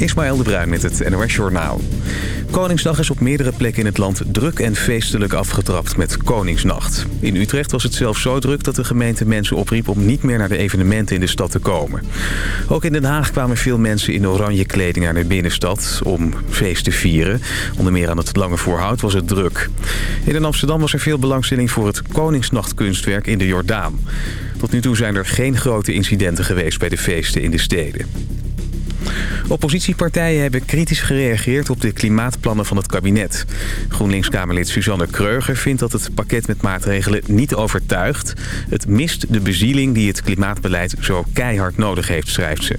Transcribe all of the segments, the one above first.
Ismaël de Bruin met het NOS Journaal. Koningsdag is op meerdere plekken in het land druk en feestelijk afgetrapt met Koningsnacht. In Utrecht was het zelfs zo druk dat de gemeente mensen opriep om niet meer naar de evenementen in de stad te komen. Ook in Den Haag kwamen veel mensen in oranje kleding naar de binnenstad om feest te vieren. Onder meer aan het Lange Voorhout was het druk. In Amsterdam was er veel belangstelling voor het Koningsnachtkunstwerk in de Jordaan. Tot nu toe zijn er geen grote incidenten geweest bij de feesten in de steden. Oppositiepartijen hebben kritisch gereageerd op de klimaatplannen van het kabinet. GroenLinks-Kamerlid Suzanne Kreuger vindt dat het pakket met maatregelen niet overtuigt. Het mist de bezieling die het klimaatbeleid zo keihard nodig heeft, schrijft ze.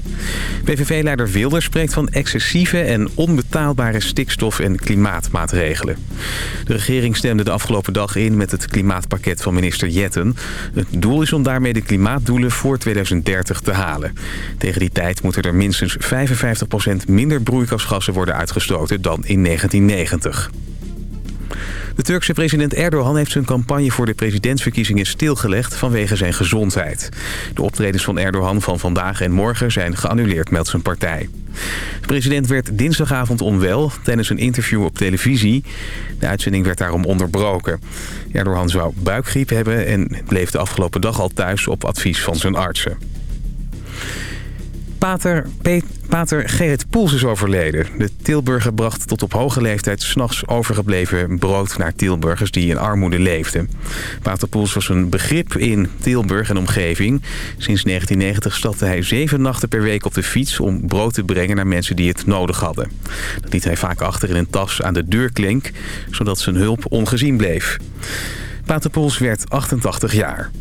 PVV-leider Wilders spreekt van excessieve en onbetaalbare stikstof- en klimaatmaatregelen. De regering stemde de afgelopen dag in met het klimaatpakket van minister Jetten. Het doel is om daarmee de klimaatdoelen voor 2030 te halen. Tegen die tijd moeten er minstens 55% minder broeikasgassen worden uitgestoten dan in 1990. De Turkse president Erdogan heeft zijn campagne voor de presidentsverkiezingen stilgelegd vanwege zijn gezondheid. De optredens van Erdogan van vandaag en morgen zijn geannuleerd, meldt zijn partij. De president werd dinsdagavond onwel tijdens een interview op televisie. De uitzending werd daarom onderbroken. Erdogan zou buikgriep hebben en bleef de afgelopen dag al thuis op advies van zijn artsen. Pater, Pater Gerrit Poels is overleden. De Tilburger bracht tot op hoge leeftijd s'nachts overgebleven brood naar Tilburgers die in armoede leefden. Pater Poels was een begrip in Tilburg en omgeving. Sinds 1990 stapte hij zeven nachten per week op de fiets om brood te brengen naar mensen die het nodig hadden. Dat liet hij vaak achter in een tas aan de deurklink, zodat zijn hulp ongezien bleef. Pater Poels werd 88 jaar.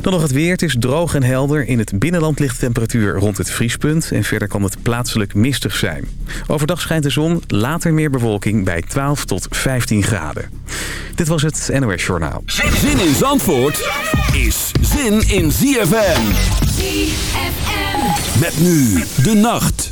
Dan nog het weer. Het is droog en helder. In het binnenland ligt de temperatuur rond het vriespunt. En verder kan het plaatselijk mistig zijn. Overdag schijnt de zon. Later meer bewolking bij 12 tot 15 graden. Dit was het NOS Journaal. Zin in Zandvoort is zin in ZFM. ZFM. Met nu de nacht.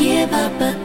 give up, but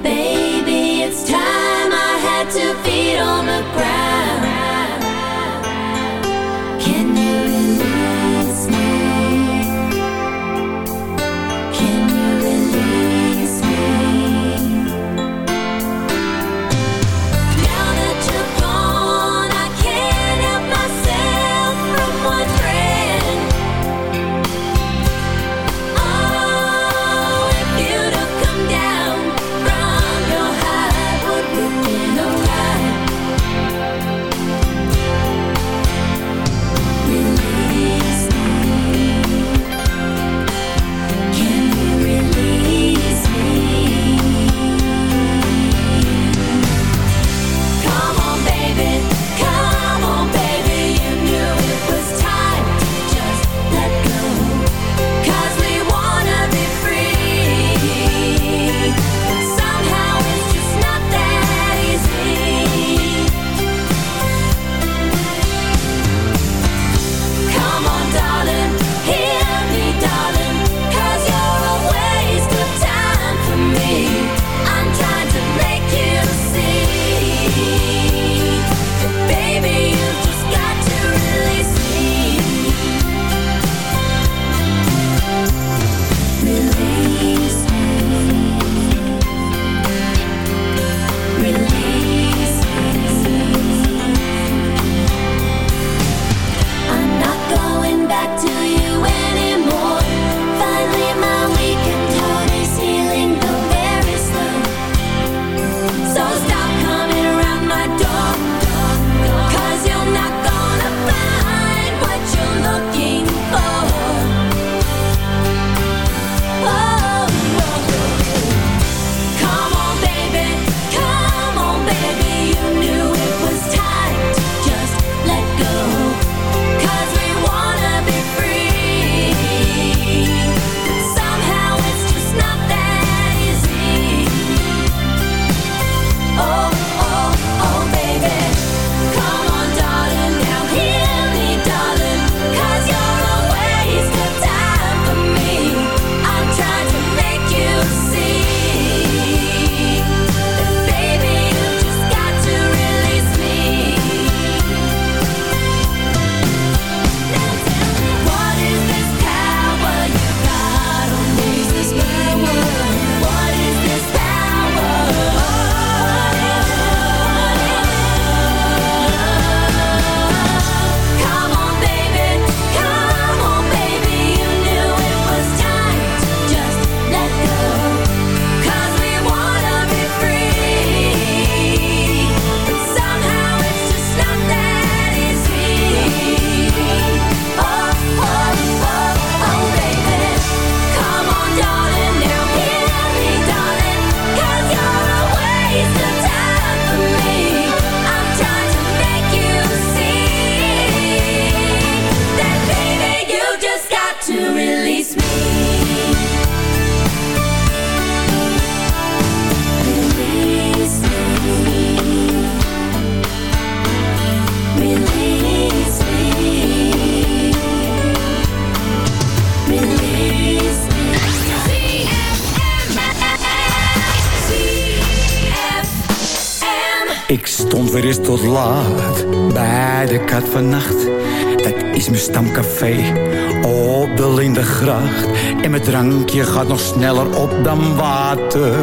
drankje gaat nog sneller op dan water.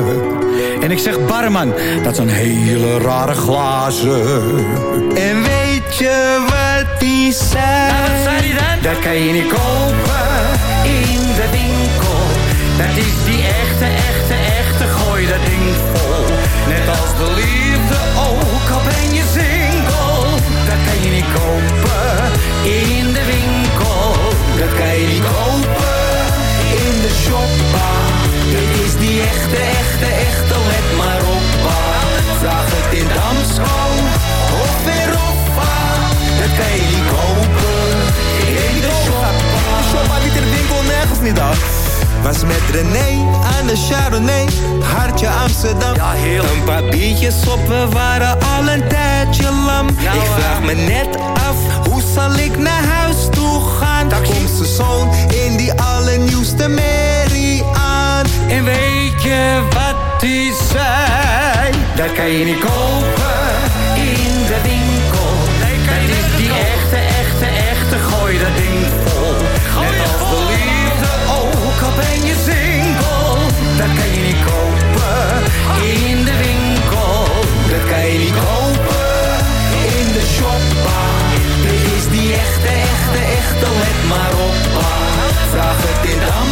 En ik zeg barman, dat zijn hele rare glazen. En weet je wat die zei? Nou, wat zei die dan? Dat kan je niet kopen in de winkel. Dat is die echte, echte, echte, gooi dat ding vol. Net als de maar op Vraag het in Damsko of weer Oppa. Dat kan je niet kopen in de shoppa. Shoppa niet in de winkel, nergens niet af. Was met René aan de Chardonnay, hartje Amsterdam. Ja, heel. Een paar biertjes op, we waren al een tijdje lam. ik vraag me net af, hoe zal ik naar huis toe gaan? Daar komt zijn zoon in die allernieuwste merrie aan. En weet je wat hij zei? Dat kan je niet kopen in de winkel. Nee, dat is die echte, echte, echte, gooi dat ding vol. Net als de liefde, ook al ben je single. Dat kan je niet kopen in de winkel. Dat kan je niet kopen in de shoppa. Dit is die echte, echte, echte, let maar op. Vraag het in Damsko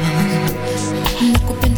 Una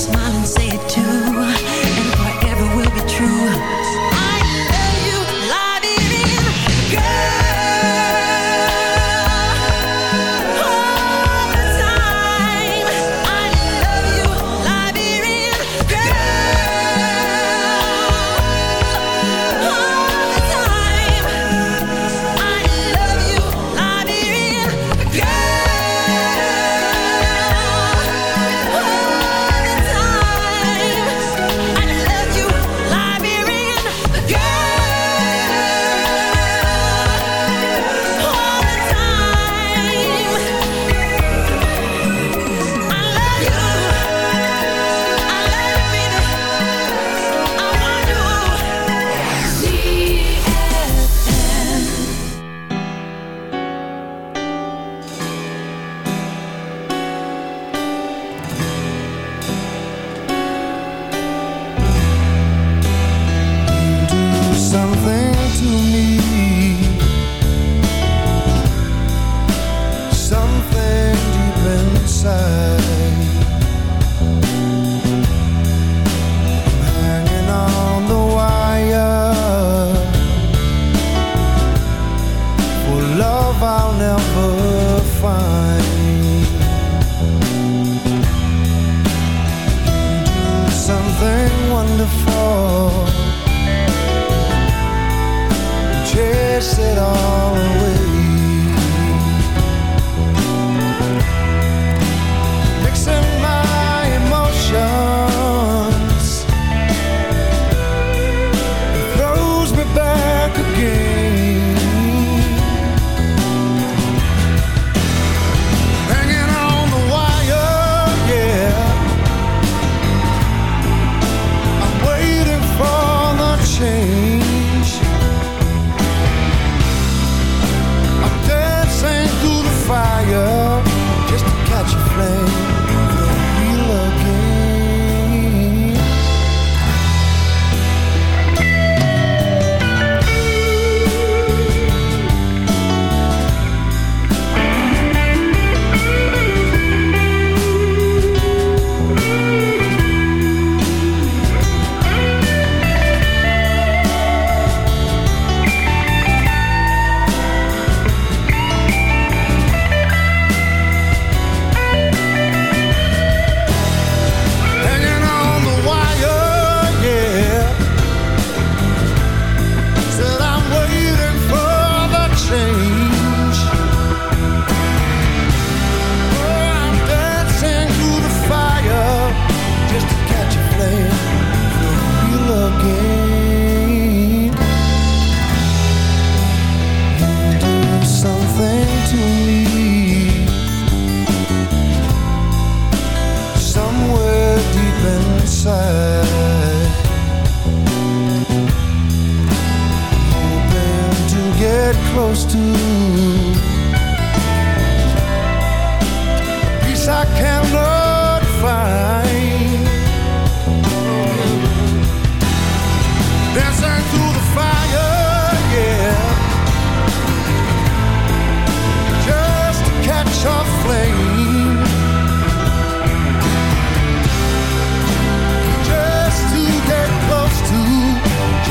smile and say it too,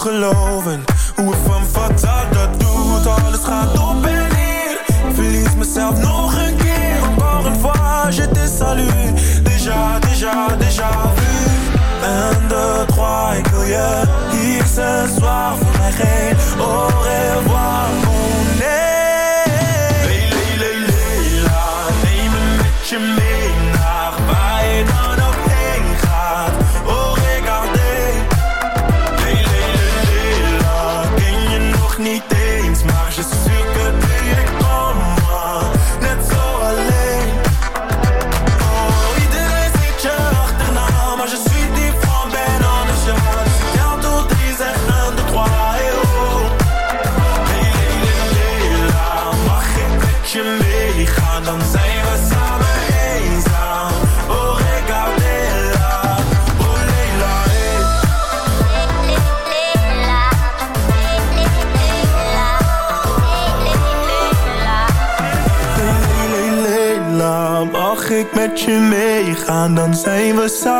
Geloven hoe een van fatal dat doet. Alles gaat op en neer, ik verlies mezelf nog een keer. Encore une fois, je te salue. Déjà, déjà, déjà vu. Un, deux, trois, ik wil je hier ce soir voor mij geen au revoir, us all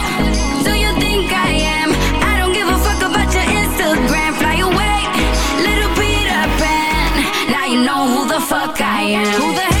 who the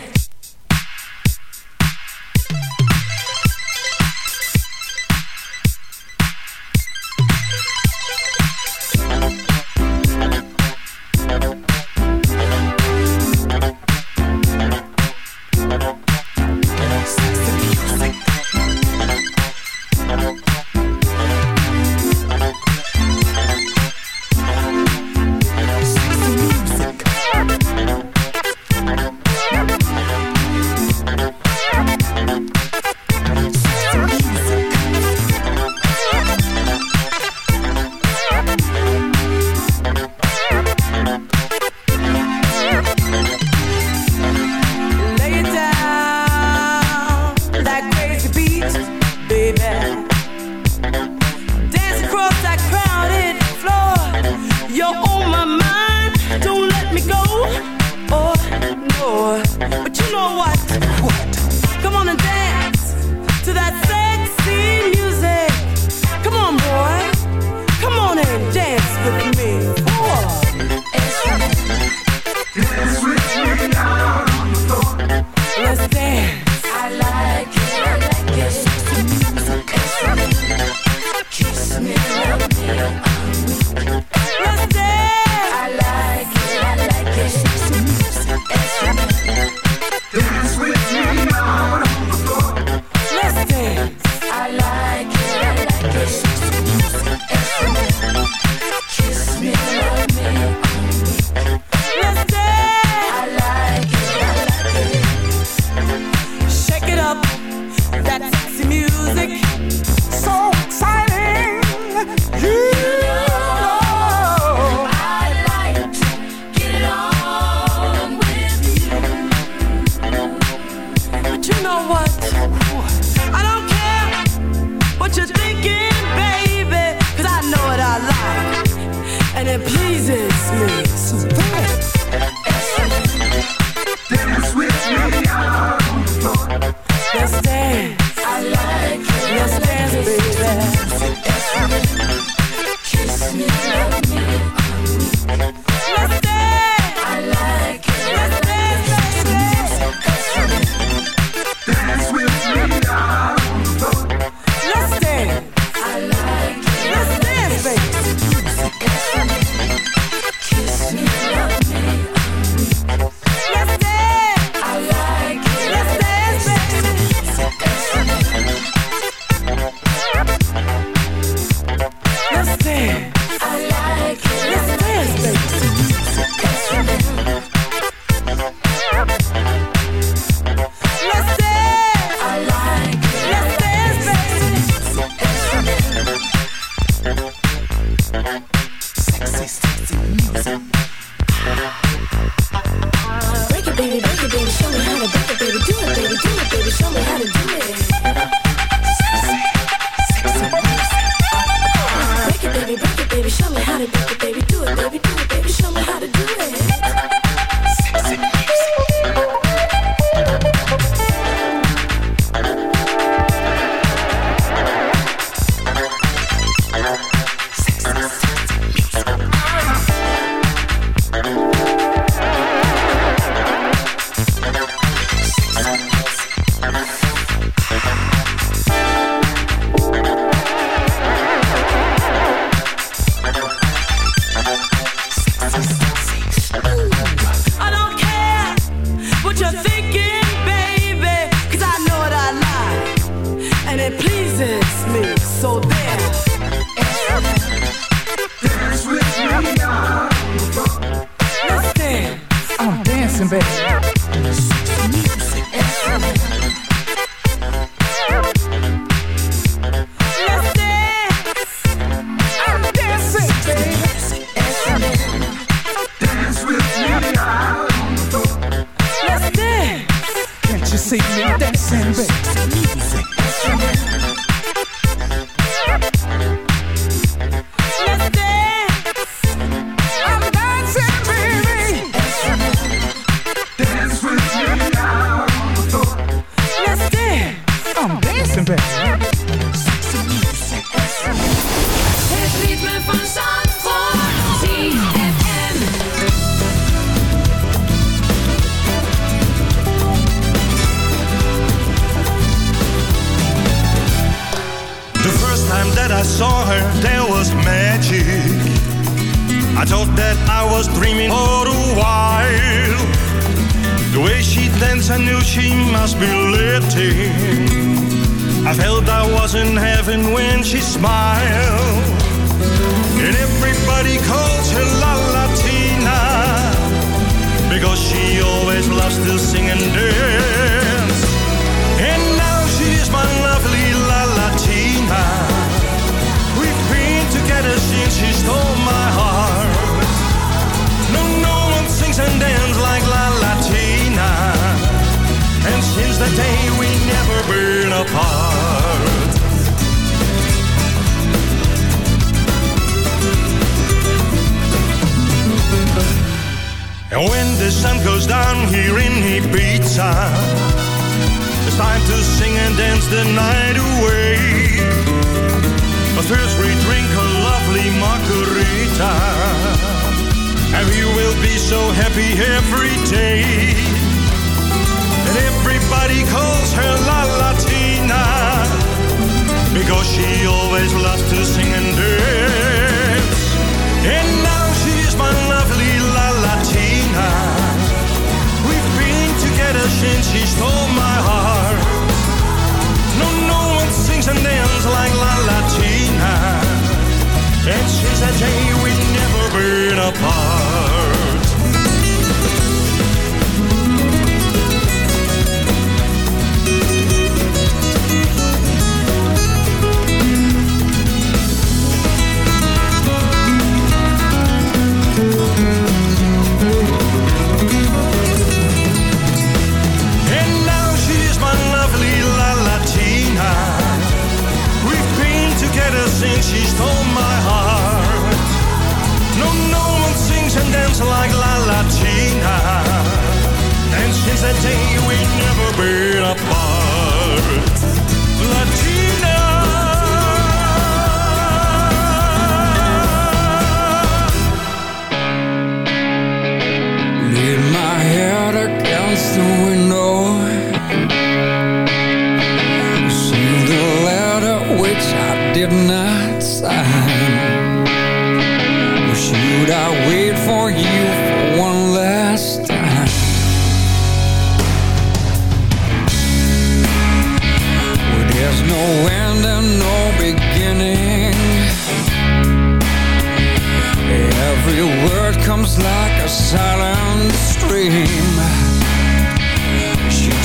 Happy every day.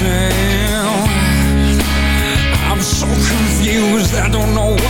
down I'm so confused, I don't know